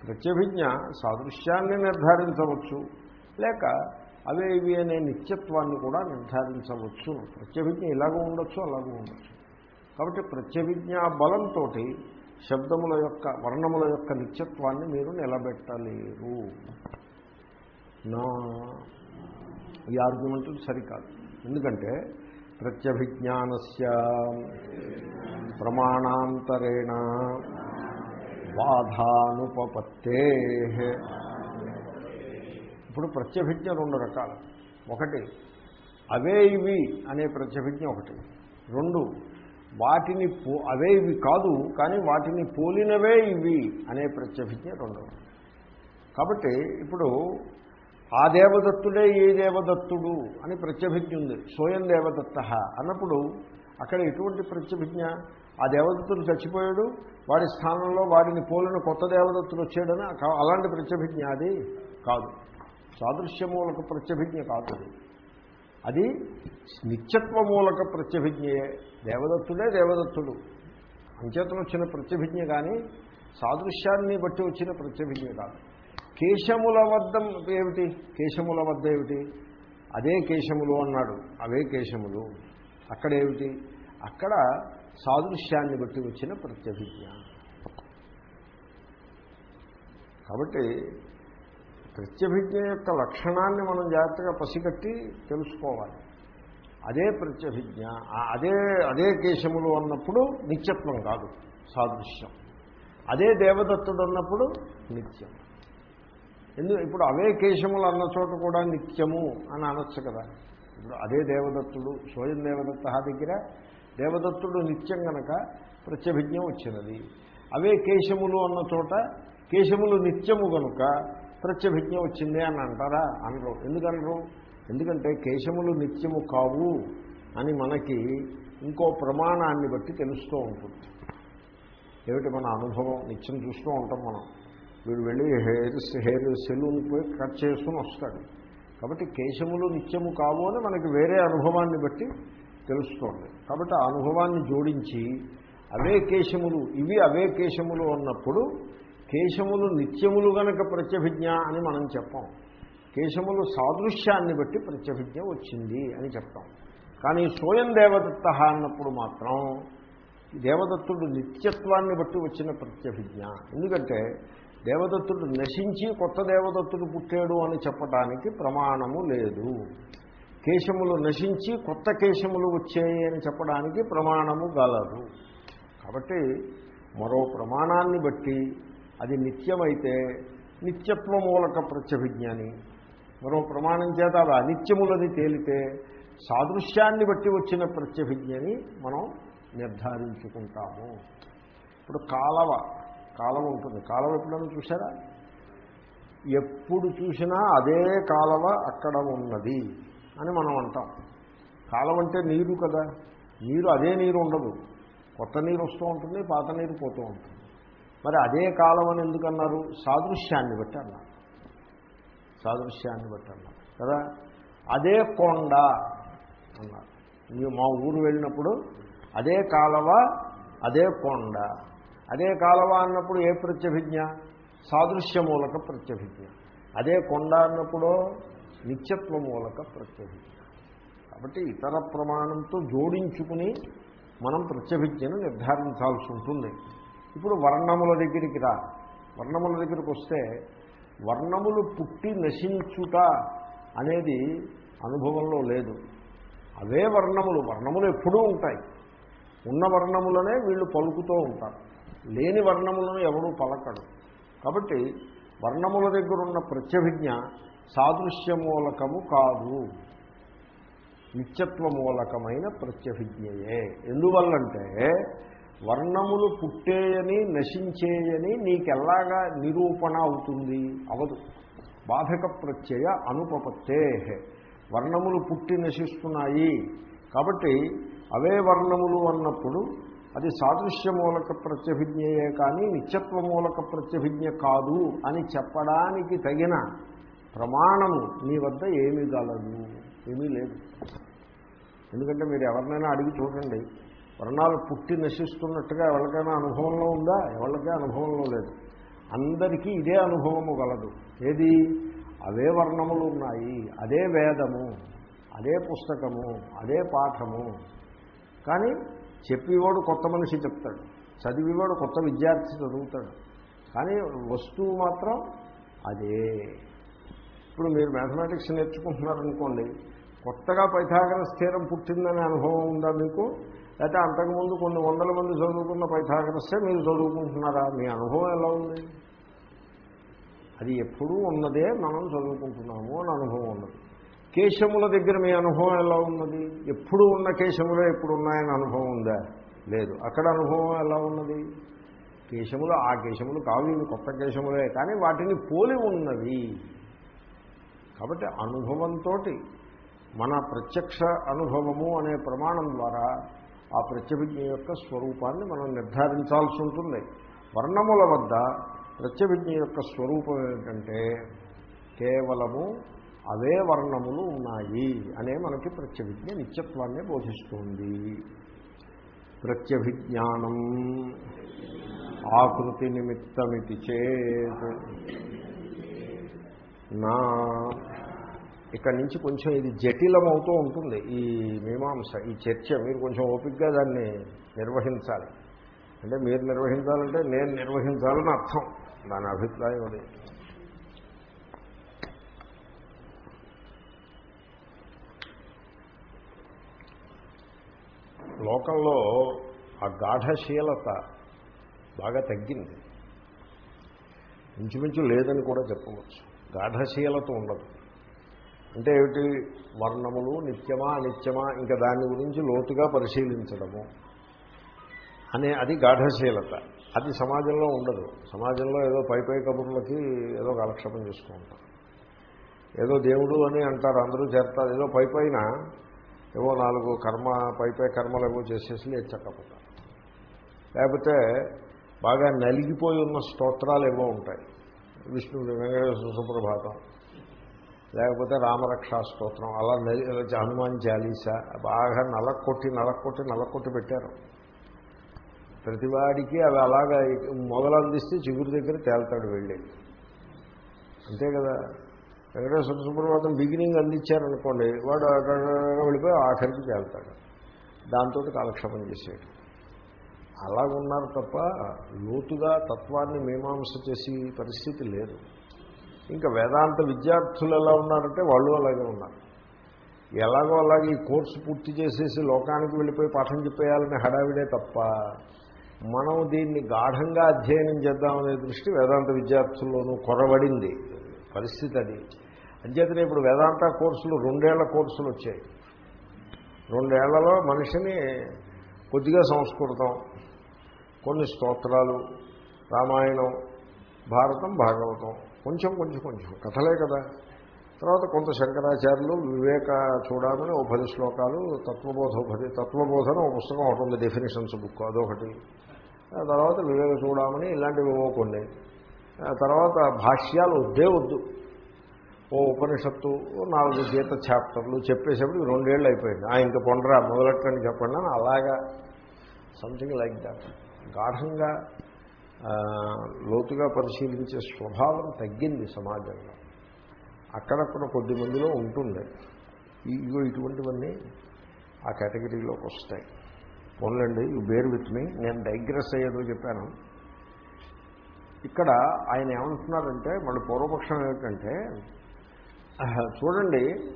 ప్రత్యభిజ్ఞ సాదృశ్యాన్ని నిర్ధారించవచ్చు లేక అవే ఇవి అనే నిత్యత్వాన్ని కూడా నిర్ధారించవచ్చు. ప్రత్యభిజ్ఞ ఇలాగూ ఉండొచ్చు అలాగూ ఉండొచ్చు. కాబట్టి ప్రత్యభిజ్ఞ బలంతో శబ్దముల యొక్క వర్ణముల యొక్క నిత్యత్వాన్ని మీరు నిలబెట్టలేరు. నా ఈ ఆర్గ్యుమెంట్ సరికాదు. ఎందుకంటే ప్రత్యభిజ్ఞానస్య ప్రమాణాంతరేణ బాధానుపపత్తే. ఇప్పుడు ప్రత్యభిజ్ఞ రెండు రకాలు. ఒకటి అవే ఇవి అనే ప్రత్యభిజ్ఞ ఒకటి. రెండు వాటిని పో అవే ఇవి కాదు కానీ వాటిని పోలినవే ఇవి అనే ప్రత్యభిజ్ఞ రెండవ కాబట్టి ఇప్పుడు ఆ దేవదత్తుడే ఏ దేవదత్తుడు అని ప్రత్యభిజ్ఞ ఉంది. స్వయం దేవదత్త అన్నప్పుడు అక్కడ ఎటువంటి ప్రత్యభిజ్ఞ? ఆ దేవదత్తుడు చచ్చిపోయాడు వాడి స్థానంలో వాడిని పోలిన కొత్త దేవదత్తుడు వచ్చాడని అలాంటి ప్రత్యభిజ్ఞ అది కాదు. సాదృశ్యమూలక ప్రత్యభిజ్ఞ కాదు అది. అది నిత్యత్వమూలక ప్రత్యభిజ్ఞయే దేవదత్తుడే దేవదత్తుడు. అంచేతను వచ్చిన ప్రత్యభిజ్ఞ కానీ సాదృశ్యాన్ని బట్టి వచ్చిన ప్రత్యభిజ్ఞ కాదు. కేశముల వద్ద ఏమిటి? కేశముల వద్ద ఏమిటి? అదే కేశములు అన్నాడు. అవే కేశములు. అక్కడ ఏమిటి? అక్కడ సాదృశ్యాన్ని బట్టి వచ్చిన ప్రత్యభిజ్ఞ. కాబట్టి ప్రత్యభిజ్ఞ యొక్క లక్షణాన్ని మనం జాగ్రత్తగా పసిగట్టి తెలుసుకోవాలి. అదే ప్రత్యభిజ్ఞ. అదే అదే కేశములు అన్నప్పుడు నిత్యత్వం కాదు. సాదృశ్యం. అదే దేవదత్తుడు అన్నప్పుడు నిత్యం. ఎందుకు ఇప్పుడు అవే కేశములు అన్న చోట కూడా నిత్యము అని అనొచ్చు కదా. ఇప్పుడు అదే దేవదత్తుడు స్వయం దేవదత్త దగ్గర దేవదత్తుడు నిత్యం గనక ప్రత్యభిజ్ఞం వచ్చినది. అవే కేశములు అన్న చోట కేశములు నిత్యము గనుక ప్రత్యభిజ్ఞ వచ్చింది అని అంటారా? అనరు. ఎందుకనరు? ఎందుకంటే కేశములు నిత్యము కావు అని మనకి ఇంకో ప్రమాణాన్ని బట్టి తెలుస్తూ ఉంటుంది. ఏమిటి మన అనుభవం? నిత్యం చూస్తూ ఉంటాం మనం. వీడు వెళ్ళి హెయిర్ హెయిర్ సెలూన్కి పోయి కట్ చేసుకుని వస్తాడు. కాబట్టి కేశములు నిత్యము కావు అని మనకి వేరే అనుభవాన్ని బట్టి తెలుస్తోంది. కాబట్టి ఆ అనుభవాన్ని జోడించి అవే కేశములు ఇవి అవే కేశములు అన్నప్పుడు కేశములు నిత్యములు గనక ప్రత్యభిజ్ఞ అని మనం చెప్పాం. కేశములు సాదృశ్యాన్ని బట్టి ప్రత్యభిజ్ఞ వచ్చింది అని చెప్తాం. కానీ స్వయం దేవదత్త అన్నప్పుడు మాత్రం దేవదత్తుడు నిత్యత్వాన్ని బట్టి వచ్చిన ప్రత్యభిజ్ఞ. ఎందుకంటే దేవదత్తుడు నశించి కొత్త దేవదత్తుడు పుట్టాడు అని చెప్పడానికి ప్రమాణము లేదు. కేశములు నశించి కొత్త కేశములు వచ్చాయి అని చెప్పడానికి ప్రమాణము గలదు. కాబట్టి మరో ప్రమాణాన్ని బట్టి అది నిత్యమైతే నిత్యత్వ మూలక ప్రత్యభిజ్ఞాని. మరో ప్రమాణం చేత అది అనిత్యములని తేలితే సాదృశ్యాన్ని బట్టి వచ్చిన ప్రత్యభిజ్ఞని మనం నిర్ధారించుకుంటాము. ఇప్పుడు కాలవ కాలవ ఉంటుంది. కాలవ ఎప్పుడైనా చూసారా ఎప్పుడు చూసినా అదే కాలవ అక్కడ ఉన్నది అని మనం అంటాం. కాలం అంటే నీరు కదా. నీరు అదే నీరు ఉండదు. కొత్త నీరు వస్తూ ఉంటుంది పాత నీరు పోతూ ఉంటుంది. మరి అదే కాలం అని ఎందుకన్నారు? సాదృశ్యాన్ని బట్టి అన్నారు. సాదృశ్యాన్ని బట్టి అన్నారు. కదా? అదే కొండ అన్నారు. మా ఊరు వెళ్ళినప్పుడు అదే కాలవ అదే కొండ అదే కాలవ అన్నప్పుడు ఏ ప్రత్యభిజ్ఞ? సాదృశ్య మూలక ప్రత్యభిజ్ఞ. అదే కొండ అన్నప్పుడు నిత్యత్వ మూలక ప్రత్యభిజ్ఞ. కాబట్టి ఇతర ప్రమాణంతో జోడించుకుని మనం ప్రత్యభిజ్ఞను నిర్ధారించాల్సి ఉంటుంది. ఇప్పుడు వర్ణముల దగ్గరికి రా. వర్ణముల దగ్గరికి వస్తే వర్ణములు పుట్టి నశించుట అనేది అనుభవంలో లేదు. అవే వర్ణములు. వర్ణములు ఎప్పుడూ ఉంటాయి. ఉన్న వర్ణములనే వీళ్ళు పలుకుతూ ఉంటారు. లేని వర్ణములను ఎవడూ పలకడు. కాబట్టి వర్ణముల దగ్గర ఉన్న ప్రత్యభిజ్ఞ సాదృశ్యమూలకము కాదు. నిత్యత్వ మూలకమైన ప్రత్యభిజ్ఞయే. ఎందువల్లంటే వర్ణములు పుట్టేయని నశించేయని నీకెల్లాగా నిరూపణ అవుతుంది? అవదు. బాధక ప్రత్యయ అనుపపత్తే. వర్ణములు పుట్టి నశిస్తున్నాయి. కాబట్టి అవే వర్ణములు అన్నప్పుడు అది సాదృశ్య మూలక ప్రత్యభిజ్ఞయే కానీ నిత్యత్వ మూలక ప్రత్యభిజ్ఞ కాదు అని చెప్పడానికి తగిన ప్రమాణము మీ వద్ద ఏమీ గలదు ఏమీ లేదు. ఎందుకంటే మీరు ఎవరినైనా అడిగి చూడండి. వర్ణాలు పుట్టి నశిస్తున్నట్టుగా ఎవరికైనా అనుభవంలో ఉందా? ఎవరికే అనుభవంలో లేదు. అందరికీ ఇదే అనుభవము గలదు. ఏది? అవే వర్ణములు ఉన్నాయి అదే వేదము అదే పుస్తకము అదే పాఠము. కానీ చెప్పేవాడు కొత్త మనిషి చెప్తాడు. చదివేవాడు కొత్త విద్యార్థి చదువుతాడు. కానీ వస్తువు మాత్రం అదే. ఇప్పుడు మీరు మ్యాథమెటిక్స్ నేర్చుకుంటున్నారనుకోండి కొత్తగా పైథాగరస్ స్థిరం పుట్టిందనే అనుభవం ఉందా మీకు? లేకపోతే అంతకుముందు కొన్ని వందల మంది చదువుకున్న పైథాగరస్సే మీరు చదువుకుంటున్నారా? మీ అనుభవం ఎలా ఉంది? అది ఎప్పుడూ ఉన్నదే మనం చదువుకుంటున్నాము అని అనుభవం ఉన్నది. కేశముల దగ్గర మీ అనుభవం ఎలా ఉన్నది? ఎప్పుడు ఉన్న కేశములే ఎప్పుడు ఉన్నాయని అనుభవం ఉందా? లేదు. అక్కడ అనుభవం ఎలా ఉన్నది? కేశములు ఆ కేశములు కావు ఇవి కొత్త కేశములే. కానీ వాటిని పోలి ఉన్నవి. కాబట్టి అనుభవంతో మన ప్రత్యక్ష అనుభవము అనే ప్రమాణం ద్వారా ఆ ప్రత్యభిజ్ఞ యొక్క స్వరూపాన్ని మనం నిర్ధారించాల్సి ఉంటుంది. వర్ణముల వద్ద ప్రత్యభిజ్ఞ యొక్క స్వరూపం ఏమిటంటే కేవలము అవే వర్ణములు ఉన్నాయి అనే మనకి ప్రత్యభిజ్ఞ నిత్యత్వాన్ని బోధిస్తుంది. ప్రత్యభిజ్ఞానం ఆకృతి నిమిత్తమితి చేత్. నా ఇక్కడి నుంచి కొంచెం ఇది జటిలమవుతూ ఉంటుంది ఈ మీమాంస ఈ చర్చ. మీరు కొంచెం ఓపిక్గా దాన్ని నిర్వహించాలి. అంటే మీరు నిర్వహించాలంటే నేను నిర్వహించాలని అర్థం. దాని అభిప్రాయం అది. లోకంలో ఆ గాఢశీలత బాగా తగ్గింది. ఇంచుమించు లేదని కూడా చెప్పవచ్చు. గాఢశీలత ఉండదు. అంటే ఏమిటి? వర్ణములు నిత్యమా అనిత్యమా ఇంకా దాని గురించి లోతుగా పరిశీలించడము అనే అది గాఢశీలత. అది సమాజంలో ఉండదు. సమాజంలో ఏదో పై పై కబుర్లకి ఏదో కాలక్షేపం చేసుకుంటారు ఏదో దేవుడు అని అంటారు అందరూ చేస్తారు ఏదో పై పైన ఏవో నాలుగు కర్మ పైపై కర్మలు ఏవో చేసేసి లేచక్కపోతారు లేకపోతే బాగా నలిగిపోయి ఉన్న స్తోత్రాలు ఏవో ఉంటాయి. విష్ణు వెంకటేశ్వర సుప్రభాతం. లేకపోతే రామరక్షా స్తోత్రం. అలా నలి హనుమాన్ చాలీస. బాగా నలక్కొట్టి నలక్కొట్టి నలక్కొట్టి పెట్టారు. ప్రతివాడికి అవి అలాగా మొదలు అందిస్తే చిగురు దగ్గర తేల్తాడు వెళ్ళి అంతే కదా? వెంకటేశ్వర సుప్రభాతం బిగినింగ్ అందించారనుకోండి వాడు వెళ్ళిపోయి ఆఖరికి చేస్తాడు దాంతో కాలక్షేపం చేసేయడం అలాగున్నారు తప్ప లోతుగా తత్వాన్ని మీమాంస చేసి పరిస్థితి లేదు ఇంకా వేదాంత విద్యార్థులు ఎలా ఉన్నారంటే వాళ్ళు అలాగే ఉన్నారు ఎలాగో అలాగే ఈ కోర్సు పూర్తి చేసేసి లోకానికి వెళ్ళిపోయి పాఠం చెప్పేయాలని హడావిడే తప్ప మనం దీన్ని గాఢంగా అధ్యయనం చేద్దామనే దృష్టి వేదాంత విద్యార్థుల్లోనూ కొరబడింది పరిస్థితి అది అంచేతనే ఇప్పుడు వేదాంత కోర్సులు రెండేళ్ళ కోర్సులు వచ్చాయి. రెండేళ్ళలో మనిషిని కొద్దిగా సంస్కృతం కొన్ని స్తోత్రాలు రామాయణం భారతం భాగవతం కొంచెం కొంచెం కొంచెం కథలే కదా. తర్వాత కొంత శంకరాచార్యులు వివేక చూడమని ఓ పది శ్లోకాలు తత్వబోధ పది తత్వబోధన ఒక పుస్తకం ఒకటి ఉంది డెఫినేషన్స్ బుక్ అదొకటి. తర్వాత వివేక చూడమని ఇలాంటివి ఏవో కొన్ని తర్వాత భాష్యాలు వద్దే వద్దు. ఓ ఉపనిషత్తు నాలుగు గీత చాప్టర్లు చెప్పేసేప్పుడు రెండేళ్ళు అయిపోయింది. ఆ ఇంకా పొండరా మొదలెట్టండి చెప్పండి అని అలాగా సంథింగ్ లైక్ దాట్ గాఢంగా లోతుగా పరిశీలించే స్వభావం తగ్గింది సమాజంలో. అక్కడక్కడ కొద్ది మందిలో ఉంటుంది ఇగో ఇటువంటివన్నీ ఆ కేటగిరీలోకి వస్తాయి. పోన్లండి యూ బేర్ విత్ మీ నేను డైగ్రెస్ అయ్యేదో చెప్పాను. ఇక్కడ ఆయన ఏమంటున్నారంటే మళ్ళీ పూర్వపక్షం ఏమిటంటే చూడండి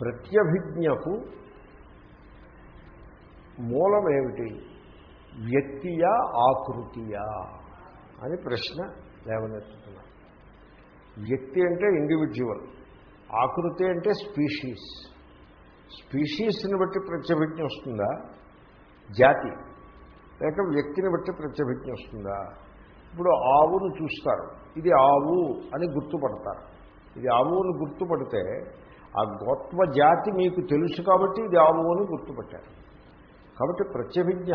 ప్రత్యభిజ్ఞకు మూలం ఏమిటి వ్యక్తియా ఆకృతియా అని ప్రశ్న లేవనెత్తుతున్నారు వ్యక్తి అంటే ఇండివిజువల్ ఆకృతి అంటే స్పీషీస్ స్పీషీస్ని బట్టి ప్రత్యభిజ్ఞ వస్తుందా? జాతి. లేక వ్యక్తిని బట్టి ప్రత్యభిజ్ఞ వస్తుందా? ఇప్పుడు ఆవును చూస్తారు. ఇది ఆవు అని గుర్తుపడతారు. ఇది ఆవు అని గుర్తుపడితే ఆ గోత్వ జాతి మీకు తెలుసు కాబట్టి ఇది ఆవు అని గుర్తుపట్టారు. కాబట్టి ప్రత్యభిజ్ఞ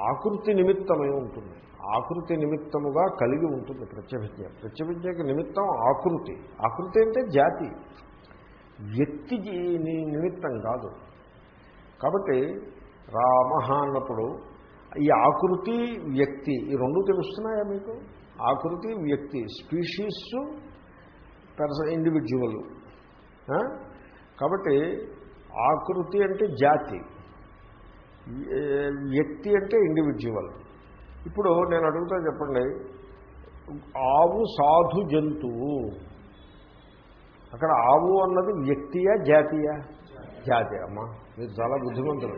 ఆకృతి నిమిత్తమై ఉంటుంది. ఆకృతి నిమిత్తముగా కలిగి ఉంటుంది ప్రత్యభిజ్ఞ. ప్రత్యభిజ్ఞకి నిమిత్తం ఆకృతి. ఆకృతి అంటే జాతి. వ్యక్తి నిమిత్తం కాదు. కాబట్టి రామ అన్నప్పుడు ఈ ఆకృతి వ్యక్తి. ఈ రెండు తెలుస్తున్నాయా మీకు? ఆకృతి వ్యక్తి. స్పీషీస్ పర్స ఇండివిజువల్ కాబట్టి ఆకృతి అంటే జాతి. వ్యక్తి అంటే ఇండివిజువల్ ఇప్పుడు నేను అడుగుతా చెప్పండి. ఆవు సాధు జంతువు. అక్కడ ఆవు అన్నది వ్యక్తియా జాతీయా? జాతి అమ్మా. మీరు చాలా బుద్ధిమంతులు.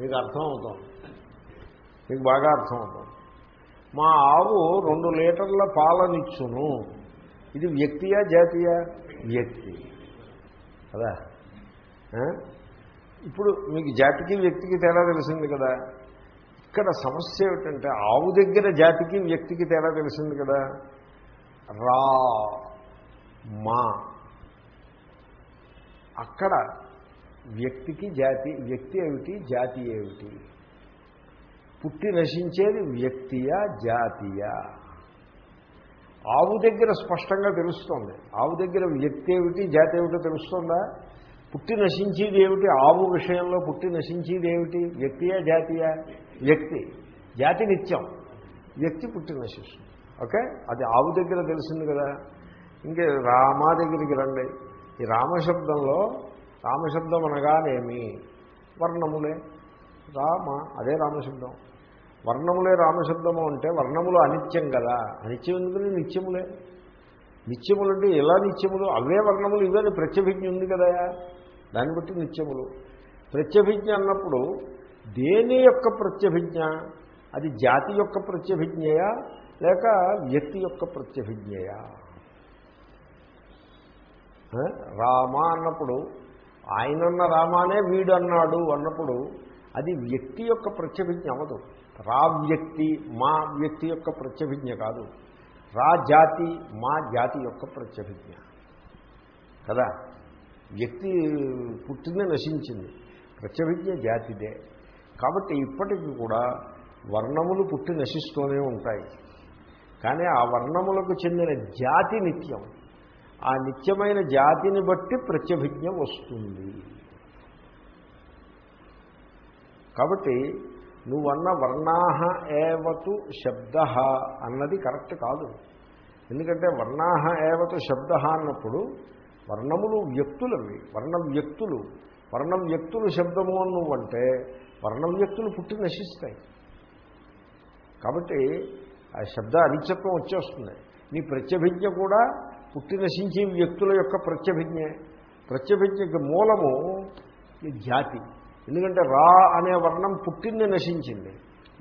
మీకు అర్థం అవుతాం మీకు బాగా అర్థం అవుతాం మా ఆవు రెండు లీటర్ల పాలనిచ్చును. ఇది వ్యక్తియా జాతీయ? వ్యక్తి. కదా? ఇప్పుడు మీకు జాతికి వ్యక్తికి తేడా తెలిసింది కదా. ఇక్కడ సమస్య ఏమిటంటే ఆవు దగ్గర జాతికి వ్యక్తికి తేడా తెలిసింది కదా. రా మా. అక్కడ వ్యక్తికి జాతి వ్యక్తి ఏమిటి జాతి ఏమిటి? పుట్టి నశించేది వ్యక్తియా జాతీయా? ఆవు దగ్గర స్పష్టంగా తెలుస్తోంది. ఆవు దగ్గర వ్యక్తి ఏమిటి జాతి ఏమిటో తెలుస్తుందా? పుట్టి నశించేది ఏమిటి? ఆవు విషయంలో పుట్టి నశించేది ఏమిటి? వ్యక్తియా జాతీయా? వ్యక్తి. జాతి నిత్యం. వ్యక్తి పుట్టి నశిస్తుంది. ఓకే? అది ఆవు దగ్గర తెలిసింది కదా. ఇంకే రామా దగ్గరికి రండి. ఈ రామశబ్దంలో రామశబ్దం అనగానేమి? వర్ణములే. రామ అదే రామశబ్దం. వర్ణములే రామశబ్దము అంటే వర్ణములు అనిత్యం కదా. అనిత్యం ఎందుకని? నిత్యములే. నిత్యములు అంటే ఎలా నిత్యములు? అవే వర్ణములు ఇవే ప్రత్యభిజ్ఞ ఉంది కదా. దాన్ని బట్టి నిత్యములు. ప్రత్యభిజ్ఞ అన్నప్పుడు దేని యొక్క ప్రత్యభిజ్ఞ? అది జాతి యొక్క ప్రత్యభిజ్ఞయా? లేక వ్యక్తి యొక్క ప్రత్యభిజ్ఞయా? రామ అన్నప్పుడు ఆయనన్న రామానే వీడు అన్నాడు అన్నప్పుడు అది వ్యక్తి యొక్క ప్రత్యభిజ్ఞ అవ్వదు. రా వ్యక్తి మా వ్యక్తి యొక్క ప్రత్యభిజ్ఞ కాదు. రా జాతి మా జాతి యొక్క ప్రత్యభిజ్ఞ. కదా? వ్యక్తి పుట్టిందే నశించింది. ప్రత్యభిజ్ఞ జాతిదే. కాబట్టి ఇప్పటికీ కూడా వర్ణములు పుట్టి నశిస్తూనే ఉంటాయి. కానీ ఆ వర్ణములకు చెందిన జాతి నిత్యం. ఆ నిత్యమైన జాతిని బట్టి ప్రత్యభిజ్ఞ వస్తుంది. కాబట్టి నువ్వన్న వర్ణాహ ఏవతు శబ్ద అన్నది కరెక్ట్ కాదు. ఎందుకంటే వర్ణాహ ఏవతు శబ్ద అన్నప్పుడు వర్ణములు వ్యక్తులవి వర్ణ వ్యక్తులు. వర్ణ వ్యక్తులు శబ్దము అని నువ్వంటే వర్ణ వ్యక్తులు పుట్టి నశిస్తాయి. కాబట్టి ఆ శబ్ద అనిత్యత్వం వచ్చేస్తుంది. నీ ప్రత్యభిజ్ఞ కూడా పుట్టి నశించే వ్యక్తుల యొక్క ప్రత్యభిజ్ఞే. ప్రత్యభిజ్ఞకి మూలము ఈ జాతి. ఎందుకంటే రా అనే వర్ణం పుట్టింది నశించింది.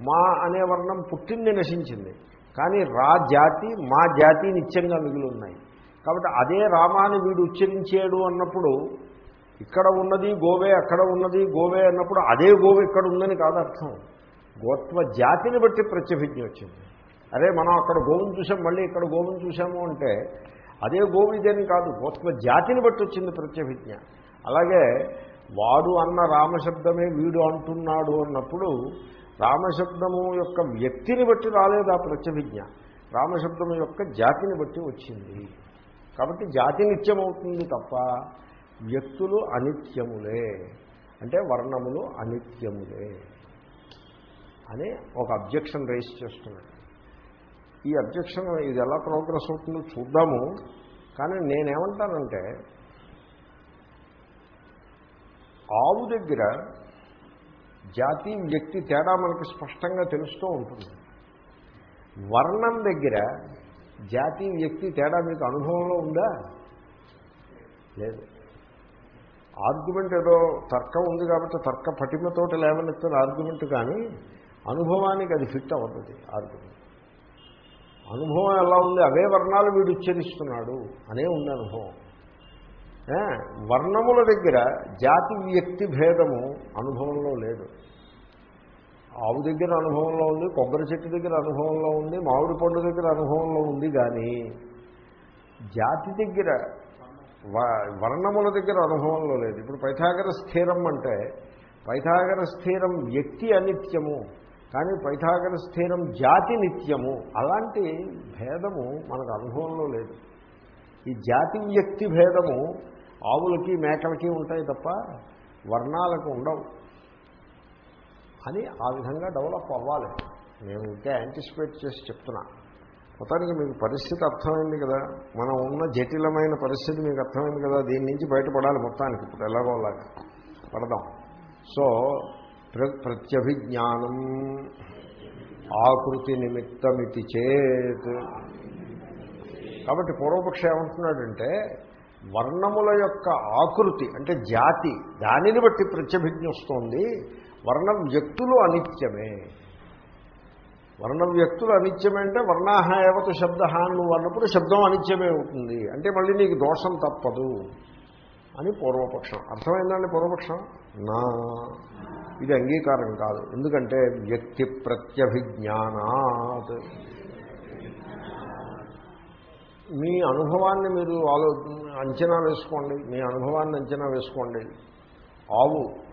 మా అనే వర్ణం పుట్టింది నశించింది. కానీ రా జాతి మా జాతి నిత్యంగా మిగిలి ఉన్నాయి. కాబట్టి అదే రామాని వీడు ఉచ్చరించాడు అన్నప్పుడు ఇక్కడ ఉన్నది గోవే అక్కడ ఉన్నది గోవే అన్నప్పుడు అదే గోవే ఇక్కడ ఉందని కాదు అర్థం. గోత్వ జాతిని బట్టి ప్రత్యభిజ్ఞ వచ్చింది. అదే మనం అక్కడ గోవును చూసాం మళ్ళీ ఇక్కడ గోవును చూసాము అంటే అదే గోవు ఇదేని కాదు. గోత్వ జాతిని బట్టి వచ్చింది ప్రత్యభిజ్ఞ. అలాగే వాడు అన్న రామశబ్దమే వీడు అంటున్నాడు అన్నప్పుడు రామశబ్దము యొక్క వ్యక్తిని బట్టి రాలేదు ఆ ప్రత్యభిజ్ఞ. రామశబ్దము యొక్క జాతిని బట్టి వచ్చింది. కాబట్టి జాతి నిత్యమవుతుంది తప్ప వ్యక్తులు అనిత్యములే. అంటే వర్ణములు అనిత్యములే అని ఒక అబ్జెక్షన్ రేస్ చేస్తున్నాడు. ఈ అబ్జెక్షన్ ఇది ఎలా ప్రోగ్రెస్ అవుతుందో చూద్దాము. కానీ నేనేమంటానంటే ఆవు దగ్గర జాతి వ్యక్తి తేడా మనకి స్పష్టంగా తెలుస్తూ ఉంటుంది. వర్ణం దగ్గర జాతి వ్యక్తి తేడా మీకు అనుభవంలో ఉందా? లేదు. ఆర్గ్యుమెంట్ ఏదో తర్కం ఉంది కాబట్టి తర్క పటిమతోటి లేవనెత్తిన ఆర్గ్యుమెంట్ కానీ అనుభవానికి అది ఫిట్ అవుతుంది ఆర్గ్యుమెంట్. అనుభవం ఎలా ఉంది? అవే వర్ణాలు వీడు ఉచ్చరిస్తున్నాడు అనే ఉంది అనుభవం. వర్ణముల దగ్గర జాతి వ్యక్తి భేదము అనుభవంలో లేదు. ఆవు దగ్గర అనుభవంలో ఉంది కొబ్బరి చెట్టు దగ్గర అనుభవంలో ఉంది మామిడి పండు దగ్గర అనుభవంలో ఉంది కానీ జాతి దగ్గర వ- వర్ణముల దగ్గర అనుభవంలో లేదు. ఇప్పుడు పైథాగర స్థిరం అంటే పైథాగర స్థిరం వ్యక్తి అనిత్యము కానీ పైథాగర స్థిరం జాతి నిత్యము అలాంటి భేదము మనకు అనుభవంలో లేదు. ఈ జాతి వ్యక్తి భేదము ఆవులకి మేకలకి ఉంటాయి తప్ప వర్ణాలకు ఉండవు. అని ఆ విధంగా డెవలప్ అవ్వాలి. నేను ఇంకా యాంటిసిపేట్ చేసి చెప్తున్నా. మొత్తానికి మీకు పరిస్థితి అర్థమైంది కదా? మనం ఉన్న జటిలమైన పరిస్థితి మీకు అర్థమైంది కదా? దీని నుంచి బయటపడాలి మొత్తానికి. ఇప్పుడు ఎలాగో అలాగా. పడదాం. సో ప్ర ప్రత్యభిజ్ఞానం. ఆకృతి నిమిత్తమితి చేత్. కాబట్టి పూర్వపక్షం ఏమంటున్నాడంటే వర్ణముల యొక్క ఆకృతి అంటే జాతి దానిని బట్టి ప్రత్యభిజ్ఞ వస్తోంది. వర్ణ వ్యక్తులు అనిత్యమే. వర్ణ వ్యక్తులు అనిత్యమే అంటే వర్ణాహ ఏవతు శబ్ద అని నువ్వు అన్నప్పుడు శబ్దం అనిత్యమే అవుతుంది. అంటే మళ్ళీ నీకు దోషం తప్పదు అని పూర్వపక్షం. అర్థమైందండి పూర్వపక్షం? నా. ఇది అంగీకారం కాదు. ఎందుకంటే వ్యక్తి ప్రత్యభిజ్ఞానాత్. మీ అనుభవాన్ని మీరు ఆలో అంచనా వేసుకోండి మీ అనుభవాన్ని అంచనా వేసుకోండి. ఆవు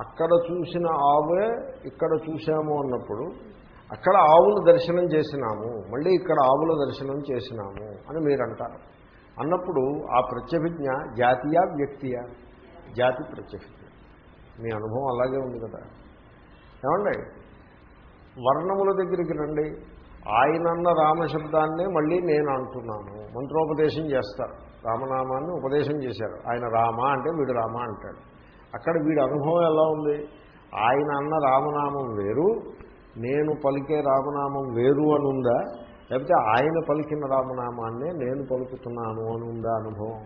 అక్కడ చూసిన ఆవే ఇక్కడ చూసాము అన్నప్పుడు అక్కడ ఆవులు దర్శనం చేసినాము మళ్ళీ ఇక్కడ ఆవుల దర్శనం చేసినాము అని మీరు అంటారు అన్నప్పుడు ఆ ప్రత్యభిజ్ఞ జాతీయ వ్యక్తియా? జాతి ప్రత్యభిజ్ఞ. మీ అనుభవం అలాగే ఉంది కదా. ఏమండి? వర్ణముల దగ్గరికి రండి. ఆయనన్న రామశబ్దాన్నే మళ్ళీ నేను అంటున్నాను. మంత్రోపదేశం చేస్తారు. రామనామాన్ని ఉపదేశం చేశారు. ఆయన రామ అంటే వీడు రామ అంటాడు. అక్కడ వీడి అనుభవం ఎలా ఉంది? ఆయన అన్న రామనామం వేరు నేను పలికే రామనామం వేరు అని ఉందా లేకపోతే ఆయన పలికిన రామనామాన్నే నేను పలుకుతున్నాను అని ఉందా అనుభవం?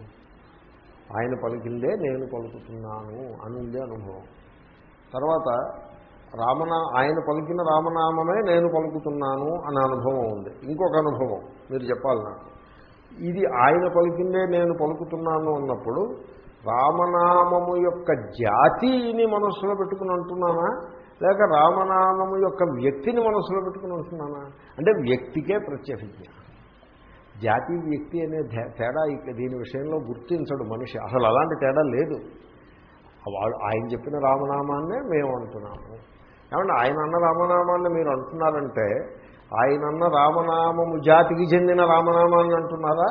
ఆయన పలికిందే నేను పలుకుతున్నాను అని ఉంది అనుభవం. తర్వాత రామనా ఆయన పలికిన రామనామమే నేను పలుకుతున్నాను అనే అనుభవం ఉంది. ఇంకొక అనుభవం మీరు చెప్పాలి నాకు. ఇది ఆయన పలికిందే నేను పలుకుతున్నాను అన్నప్పుడు రామనామము యొక్క జాతిని మనస్సులో పెట్టుకుని అంటున్నానా? లేక రామనామము యొక్క వ్యక్తిని మనస్సులో పెట్టుకుని అంటున్నానా? అంటే వ్యక్తికే ప్రత్యభిజ్ఞ. జాతి వ్యక్తి అనే తేడా ఇక దీని విషయంలో గుర్తించడు మనిషి. అసలు అలాంటి తేడా లేదు. వాడు ఆయన చెప్పిన రామనామాన్నే మేము అంటున్నాము. ఏమంటే ఆయన అన్న రామనామాన్ని మీరు అంటున్నారంటే ఆయన అన్న రామనామము జాతికి చెందిన రామనామాన్ని అంటున్నారా?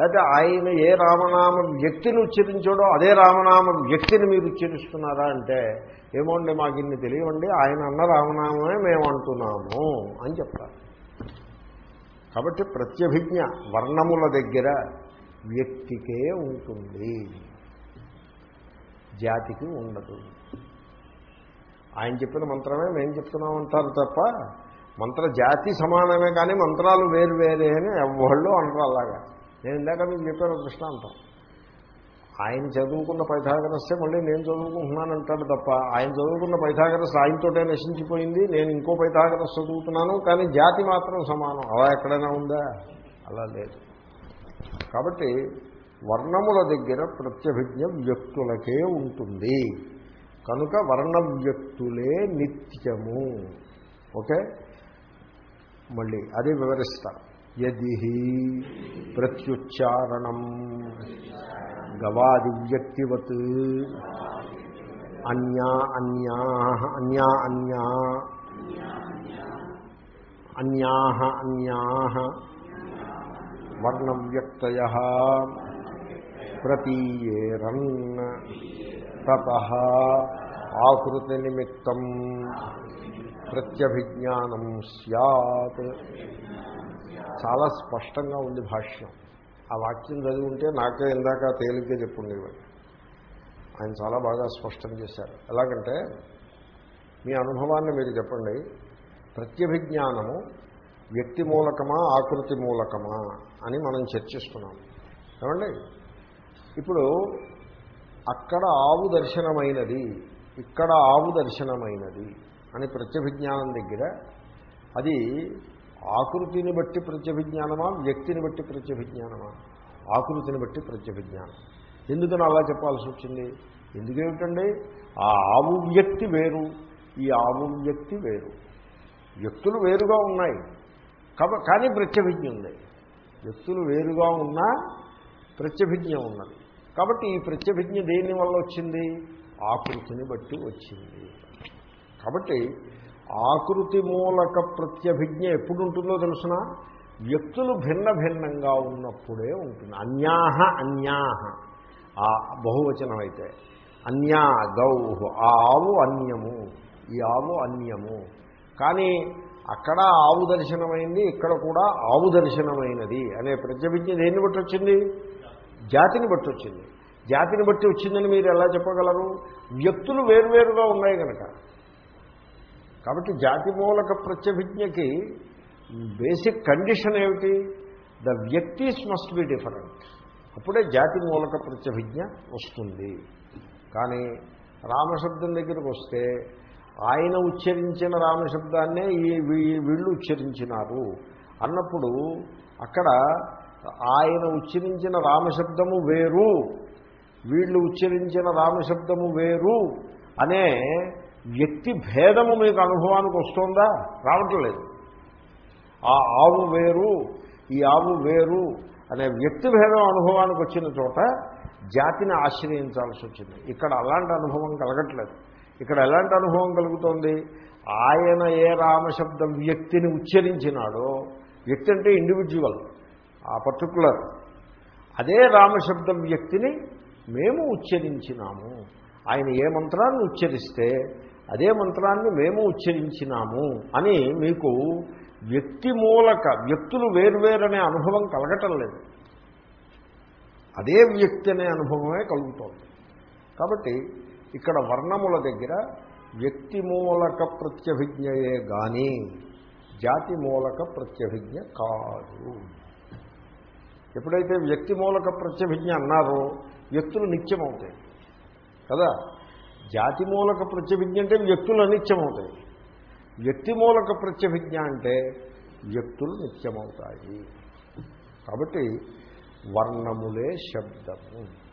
లేకపోతే ఆయన ఏ రామనామ వ్యక్తిని ఉచ్చరించాడో అదే రామనామ వ్యక్తిని మీరు ఉచ్చరిస్తున్నారా అంటే ఏమోండి మాకు ఇన్ని తెలియవండి ఆయన అన్న రామనామమే మేము అంటున్నాము అని చెప్తారు. కాబట్టి ప్రత్యభిజ్ఞ వర్ణముల దగ్గర వ్యక్తికే ఉంటుంది. జాతికి ఉండదు. ఆయన చెప్పిన మంత్రమే మేము చెప్తున్నామంటారు తప్ప మంత్ర జాతి సమానమే కానీ మంత్రాలు వేరు వేరే అని ఎవళ్ళు అంటారు అలాగా. నేను ఇందాక మీకు చెప్పాను దృష్టాంతం. ఆయన చదువుకున్న పైథాగరస్సే మళ్ళీ నేను చదువుకుంటున్నాను అంటాడు తప్ప ఆయన చదువుకున్న పైథాగరస్ ఆయనతోటే నశించిపోయింది నేను ఇంకో పైథాగరస్ చదువుతున్నాను కానీ జాతి మాత్రం సమానం. అలా ఎక్కడైనా ఉందా? అలా లేదు. కాబట్టి వర్ణముల దగ్గర ప్రత్యభిజ్ఞ వ్యక్తులకే ఉంటుంది. కనుక వర్ణ వ్యక్తులే నిత్యము. ఓకే? మళ్ళీ అది వివరిస్తారు యది ప్రత్యుచ్చారణం గవాది వ్యక్తివత్ అన్యా అన్యా అన్యా అన్యా అన్యా అన్యా వర్ణవ్యక్తయ ప్రతీయేరన్ తప ఆకృతి నిమిత్తం ప్రత్యభిజ్ఞానం సత్ చాలా స్పష్టంగా ఉంది భాష్యం. ఆ వాక్యం చదివి ఉంటే నాకే ఇందాక తేలిగ్గా చెప్పుండేవాడు ఆయన చాలా బాగా స్పష్టం చేశారు. ఎలాగంటే మీ అనుభవాన్ని మీరు చెప్పండి. ప్రత్యభిజ్ఞానము వ్యక్తి మూలకమా ఆకృతి మూలకమా అని మనం చర్చిస్తున్నాం. ఏమండి? ఇప్పుడు అక్కడ ఆవు దర్శనమైనది ఇక్కడ ఆవు దర్శనమైనది అని ప్రత్యభిజ్ఞానం దగ్గర అది ఆకృతిని బట్టి ప్రత్యభిజ్ఞానమా వ్యక్తిని బట్టి ప్రత్యభిజ్ఞానమా? ఆకృతిని బట్టి ప్రత్యభిజ్ఞానం. ఎందుకని అలా చెప్పాల్సి వచ్చింది? ఎందుకేమిటండి? ఆ ఆవు వ్యక్తి వేరు ఈ ఆవు వ్యక్తి వేరు. వ్యక్తులు వేరుగా ఉన్నాయి. కాబ కానీ ప్రత్యభిజ్ఞ ఉంది. వ్యక్తులు వేరుగా ఉన్నా ప్రత్యభిజ్ఞ ఉన్నది. కాబట్టి ఈ ప్రత్యభిజ్ఞ దేని వల్ల వచ్చింది? ఆకృతిని బట్టి వచ్చింది. కాబట్టి ఆకృతి మూలక ప్రత్యభిజ్ఞ ఎప్పుడు ఉంటుందో తెలుసిన? వ్యక్తులు భిన్న భిన్నంగా ఉన్నప్పుడే ఉంటుంది. అన్యాహ అన్యాహ. ఆ బహువచనం అయితే అన్యా గౌ ఆ ఆవు అన్యము ఈ ఆవు అన్యము. కానీ అక్కడ ఆవు దర్శనమైంది ఇక్కడ కూడా ఆవు దర్శనమైనది అనే ప్రత్యభిజ్ఞ దేన్ని బట్టి వచ్చింది? జాతిని బట్టి వచ్చింది. జాతిని బట్టి వచ్చిందని మీరు ఎలా చెప్పగలరు? వ్యక్తులు వేరువేరుగా ఉన్నాయి కనుక కాబట్టి జాతి మూలక ప్రత్యభిజ్ఞకి బేసిక్ కండిషన్ ఏమిటి? ద వ్యక్తిస్ మస్ట్ బి డిఫరెంట్. అప్పుడే జాతి మూలక ప్రత్యభిజ్ఞ వస్తుంది. కానీ రామశబ్దం దగ్గరికి వస్తే ఆయన ఉచ్చరించిన రామశబ్దాన్నే ఈ వీ- వీళ్ళు ఉచ్చరించినారు. అన్నప్పుడు అక్కడ ఆయన ఉచ్చరించిన రామశబ్దము వేరు వీళ్ళు ఉచ్చరించిన రామశబ్దము వేరు అనే వ్యక్తి భేదము మీకు అనుభవానికి వస్తుందా? రావట్లేదు ఆ ఆవు వేరు ఈ ఆవు వేరు అనే వ్యక్తి భేదం అనుభవానికి వచ్చిన చోట జాతిని ఆశ్రయించాల్సి వచ్చింది. ఇక్కడ అలాంటి అనుభవం కలగట్లేదు. ఇక్కడ ఎలాంటి అనుభవం కలుగుతోంది? ఆయన ఏ రామశబ్ద వ్యక్తిని ఉచ్చరించినాడో వ్యక్తి అంటే ఇండివిజువల్ ఆ పర్టికులర్ అదే రామశబ్ద వ్యక్తిని మేము ఉచ్చరించినాము. ఆయన ఏ మంత్రాన్ని ఉచ్చరిస్తే అదే మంత్రాన్ని మేము ఉచ్చరించినాము అని మీకు వ్యక్తి మూలక వ్యక్తులు వేర్వేరనే అనుభవం కలగటం లేదు. అదే వ్యక్తి అనే అనుభవమే కలుగుతోంది. కాబట్టి ఇక్కడ వర్ణముల దగ్గర వ్యక్తి మూలక ప్రత్యభిజ్ఞయే కానీ జాతి మూలక ప్రత్యభిజ్ఞ కాదు. ఎప్పుడైతే వ్యక్తి మూలక ప్రత్యభిజ్ఞ అన్నారో వ్యక్తులు నిత్యమవుతాయి. కదా? జాతి మూలక ప్రత్యభిజ్ఞ అంటే వ్యక్తులు అనిత్యమవుతాయి. వ్యక్తి మూలక ప్రత్యభిజ్ఞ అంటే వ్యక్తులు నిత్యమవుతాయి. కాబట్టి వర్ణములే శబ్దము.